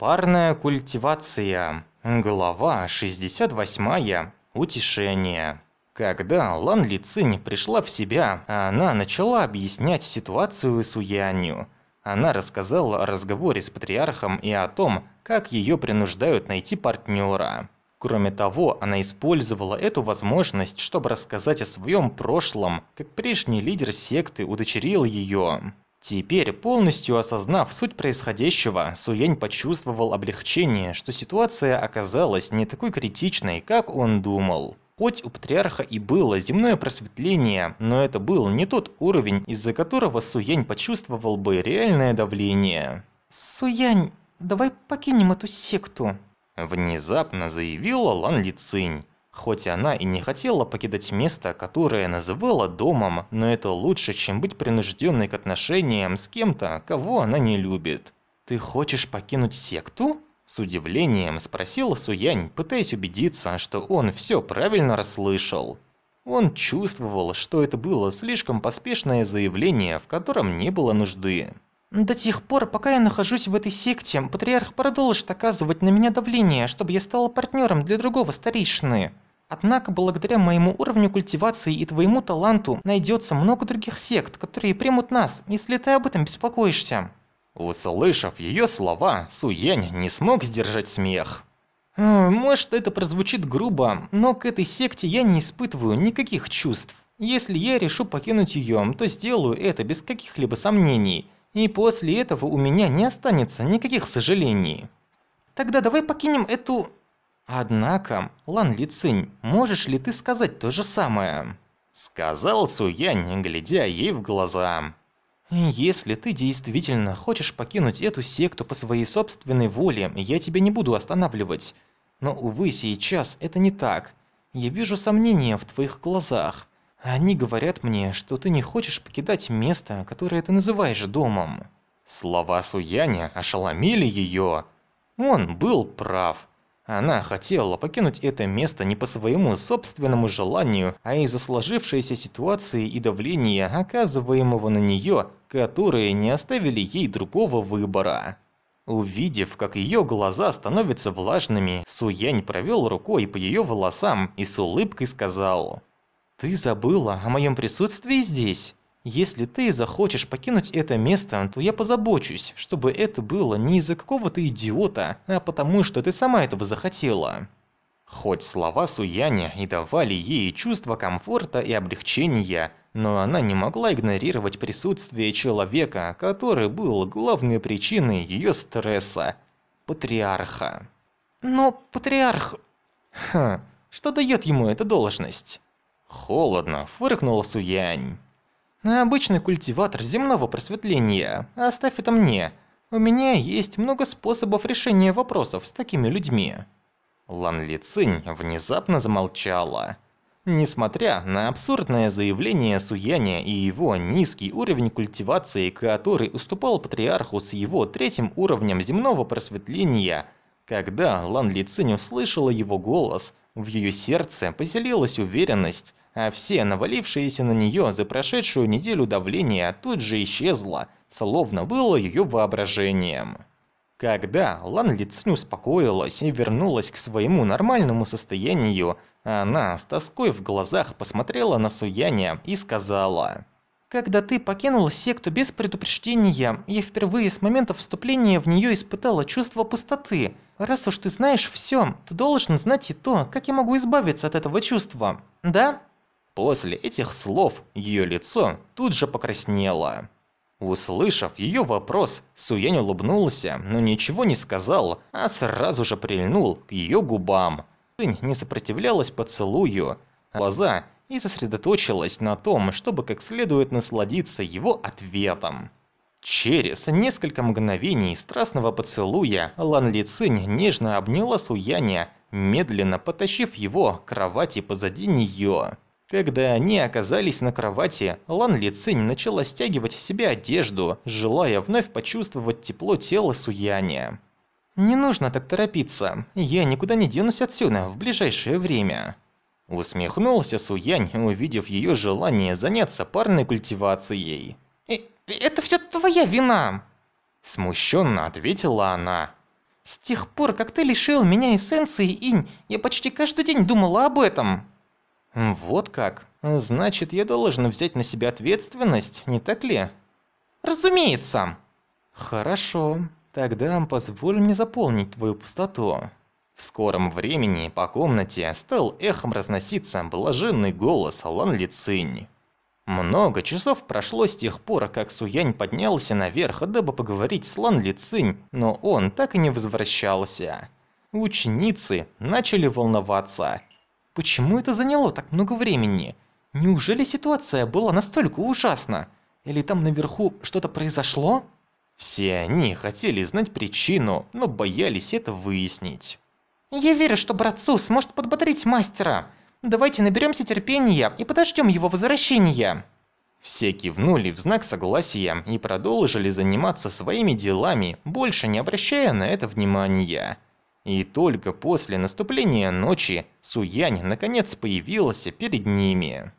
Парная культивация. Глава 68. Утешение. Когда Лан Ли Цинь пришла в себя, она начала объяснять ситуацию Суяню. Она рассказала о разговоре с патриархом и о том, как ее принуждают найти партнера. Кроме того, она использовала эту возможность, чтобы рассказать о своем прошлом, как прежний лидер секты удочерил ее. Теперь, полностью осознав суть происходящего, Суянь почувствовал облегчение, что ситуация оказалась не такой критичной, как он думал. Хоть у патриарха и было земное просветление, но это был не тот уровень, из-за которого Суянь почувствовал бы реальное давление. «Суянь, давай покинем эту секту», – внезапно заявила Лан Лицинь. Хоть она и не хотела покидать место, которое называла домом, но это лучше, чем быть принужденной к отношениям с кем-то, кого она не любит. «Ты хочешь покинуть секту?» С удивлением спросила Суянь, пытаясь убедиться, что он все правильно расслышал. Он чувствовал, что это было слишком поспешное заявление, в котором не было нужды. До тех пор, пока я нахожусь в этой секте, патриарх продолжит оказывать на меня давление, чтобы я стала партнером для другого старейшины. Однако, благодаря моему уровню культивации и твоему таланту, найдется много других сект, которые примут нас, если ты об этом беспокоишься». Услышав ее слова, Суянь не смог сдержать смех. «Э, «Может, это прозвучит грубо, но к этой секте я не испытываю никаких чувств. Если я решу покинуть ее, то сделаю это без каких-либо сомнений» и после этого у меня не останется никаких сожалений. Тогда давай покинем эту... Однако, Лан Лицинь, можешь ли ты сказать то же самое? Сказал Суянь, глядя ей в глаза. Если ты действительно хочешь покинуть эту секту по своей собственной воле, я тебя не буду останавливать. Но, увы, сейчас это не так. Я вижу сомнения в твоих глазах. Они говорят мне, что ты не хочешь покидать место, которое ты называешь домом. Слова Суяня ошеломили ее. Он был прав. Она хотела покинуть это место не по своему собственному желанию, а из-за сложившейся ситуации и давления, оказываемого на нее, которые не оставили ей другого выбора. Увидев, как ее глаза становятся влажными, Суянь провел рукой по ее волосам и с улыбкой сказал «Ты забыла о моем присутствии здесь? Если ты захочешь покинуть это место, то я позабочусь, чтобы это было не из-за какого-то идиота, а потому что ты сама этого захотела». Хоть слова Суяня и давали ей чувство комфорта и облегчения, но она не могла игнорировать присутствие человека, который был главной причиной ее стресса – патриарха. Но патриарх... Ха, что дает ему эта должность? Холодно, фыркнула Суянь. Обычный культиватор земного просветления. Оставь это мне. У меня есть много способов решения вопросов с такими людьми. Лан Ли Цинь внезапно замолчала. Несмотря на абсурдное заявление Суяня и его низкий уровень культивации, который уступал патриарху с его третьим уровнем земного просветления, когда Лан Ли Цинь услышала его голос, в ее сердце поселилась уверенность, а все навалившиеся на нее за прошедшую неделю давление тут же исчезло, словно было ее воображением. Когда Лан Лицинь успокоилась и вернулась к своему нормальному состоянию, она с тоской в глазах посмотрела на Суяня и сказала... «Когда ты покинула секту без предупреждения, я впервые с момента вступления в нее испытала чувство пустоты. Раз уж ты знаешь все, ты должен знать и то, как я могу избавиться от этого чувства. Да?» После этих слов ее лицо тут же покраснело. Услышав ее вопрос, Суянь улыбнулся, но ничего не сказал, а сразу же прильнул к ее губам. Цинь не сопротивлялась поцелую, глаза и сосредоточилась на том, чтобы как следует насладиться его ответом. Через несколько мгновений страстного поцелуя Лан Ли Цинь нежно обняла Суяня, медленно потащив его к кровати позади нее. Когда они оказались на кровати, Лан Ли Цинь начала стягивать себе одежду, желая вновь почувствовать тепло тела Суяня. «Не нужно так торопиться, я никуда не денусь отсюда в ближайшее время». Усмехнулся Суянь, увидев ее желание заняться парной культивацией. «Э, «Это все твоя вина!» Смущенно ответила она. С тех пор, как ты лишил меня эссенции инь, я почти каждый день думала об этом. Вот как. Значит, я должен взять на себя ответственность, не так ли? Разумеется. Хорошо. Тогда позволь мне заполнить твою пустоту. В скором времени по комнате стал эхом разноситься блаженный голос Лан Ли Цинь. Много часов прошло с тех пор, как Суянь поднялся наверх, дабы поговорить с Лан Ли Цинь, но он так и не возвращался. Ученицы начали волноваться. Почему это заняло так много времени? Неужели ситуация была настолько ужасна? Или там наверху что-то произошло? Все они хотели знать причину, но боялись это выяснить. «Я верю, что братцу сможет подбодрить мастера. Давайте наберемся терпения и подождем его возвращения». Все кивнули в знак согласия и продолжили заниматься своими делами, больше не обращая на это внимания. И только после наступления ночи Суянь наконец появился перед ними.